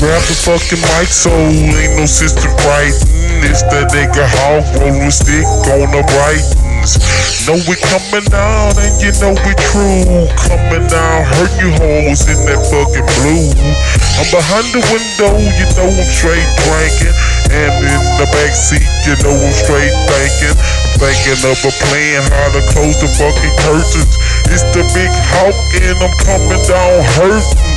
fucking mic, so ain't no sister writing. It's that nigga hawk rolling stick on the brightens. Know we coming down and you know we true. Coming down, hurt you hoes in that fucking blue. I'm behind the window, you know I'm straight drinking. And in the back seat, you know I'm straight thinking. Thinking of a plan how to close the fucking curtains. It's the big hawk and I'm coming down hurting.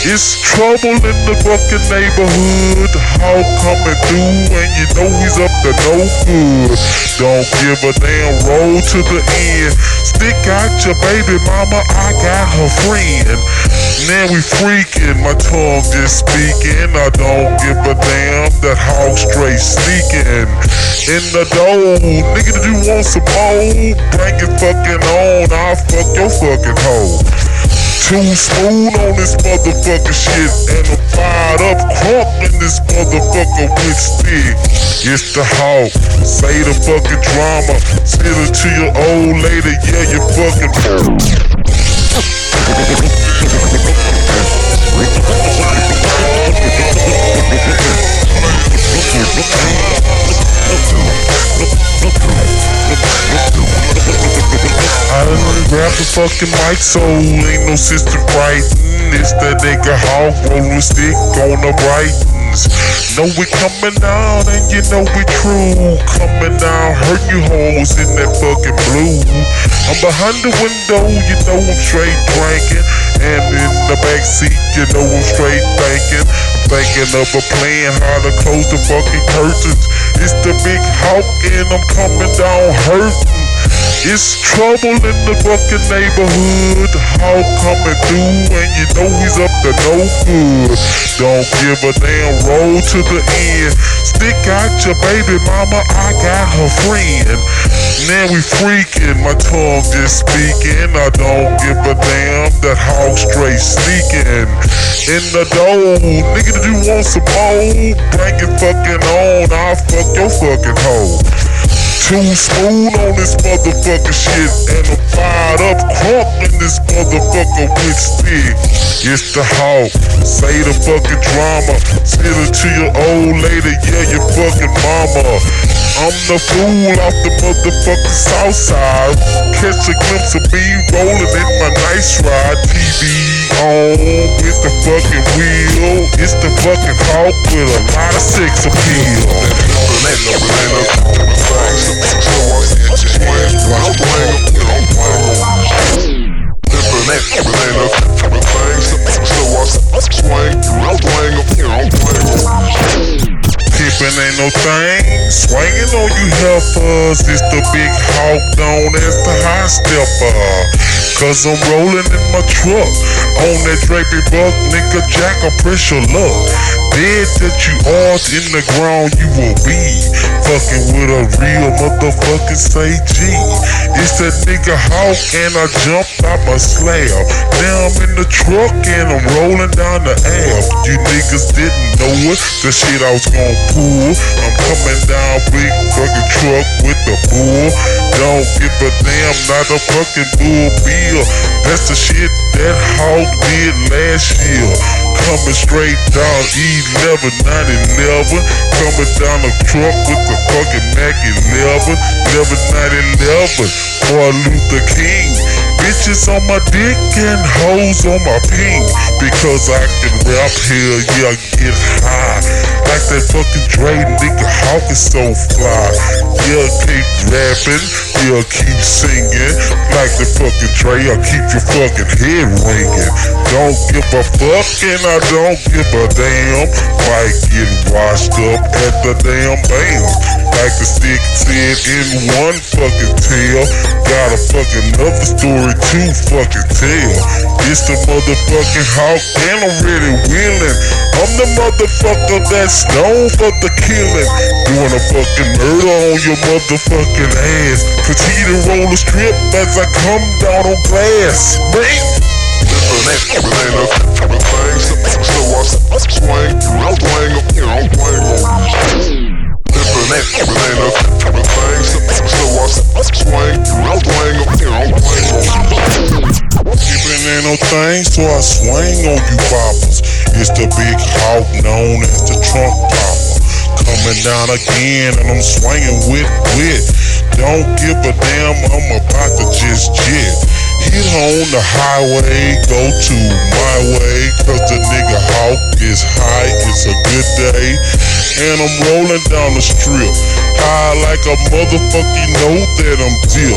It's trouble in the fucking neighborhood. How coming through and you know he's up to no good. Don't give a damn roll to the end. Stick out your baby mama, I got her friend. Now we freaking, my tongue just speaking. I don't give a damn that hawk straight sneaking. In the dough, nigga, did you want some more? Bring it fucking on, I'll fuck your fucking hoe. Too smooth on this motherfucking shit, and I'm fired up, crump in this motherfucker with stick. It's the hawk, say the fucking drama, spill it to your old lady, yeah, you fucking. Fucking mic, so ain't no sister writing. It's that nigga hawk rolling stick on the brightens. Know we coming down and you know we true. Coming down, hurt you hoes in that fucking blue. I'm behind the window, you know I'm straight drinking. And in the back seat, you know I'm straight thinking. Thinking of a plan how to close the fucking curtains. It's the big hawk and I'm coming down hurting. It's trouble in the fucking neighborhood. How coming through and you know he's up to no good. Don't give a damn roll to the end. Stick out your baby mama, I got her friend. Now we freaking, my tongue just speaking. I don't give a damn that hawk straight sneaking. In the dough, nigga, did you want some more? Bring it fucking on, I'll fuck your fucking hoe. Too smooth on this motherfucker shit, and I'm fired up, crump in this motherfucker with stick. It's the hawk, say the fucking drama, spill it to your old lady, yeah, your fucking mama. I'm the fool off the motherfucking south side. Catch a glimpse of me rolling in my nice ride. TV on with the fucking wheel. It's the fucking hawk with a lot of sex appeal. Thing. Swinging on you heifers. It's the big hawk known as the high stepper. Cause I'm rolling in my truck. On that drapey buck, nigga Jack, I press your luck. Dead that you are in the ground, you will be. Fucking with a real motherfucking say G. It's that nigga hawk and I jumped out my slab. Now I'm in the truck and I'm rolling down the Ave. You niggas didn't know it, the shit I was gon' pull. I'm coming down big fucking truck with the bull. Don't give a damn, not a fucking bull bill. That's the shit that hawk did last year. Coming straight down E11, 911. Coming down the truck with the fucking Mac 11. 11, 911. Boy Luther King. Bitches on my dick and hoes on my ping. Because I can rap here, yeah, get high. Like that fucking Dre nigga Hawk is so fly. Yeah, keep rapping, yeah, keep singing. Like the fucking Dre, I keep your fucking head ringing. Don't give a fuck and I don't give a damn. Might get washed up at the damn bam. Like the stick said in one fucking tale. Got a fucking another story to fucking tell. It's the motherfucking hawk and I'm really willing. I'm the motherfucker that's known for the killing. Doing a fucking murder on your motherfucking ass. Continue to roll a strip as I come down on glass. Man. Ain't no thing, so I swing on you boppers. It's the big hawk known as the trunk popper. Coming down again and I'm swinging with wit. Don't give a damn, I'm about to just jet. Hit on the highway, go to my way, cause the nigga hawk is high, it's a good day. And I'm rolling down the strip, high like a motherfucker, know that I'm dip.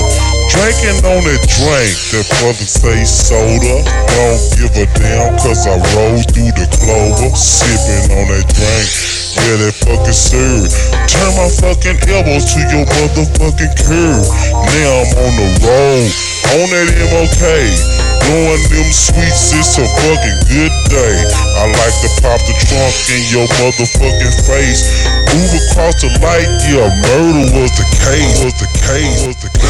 Drinking on that drink, that brother say soda. Don't give a damn, cause I roll through the clover. Sipping on that drink, yeah, that fucking serve. Turn my fucking elbows to your motherfucking curve. Now I'm on the road, on that MOK. Blowing them sweets, it's a fucking good day. I like to pop the trunk in your motherfucking face. Move across the light, yeah, murder was the case, was the case, was the case.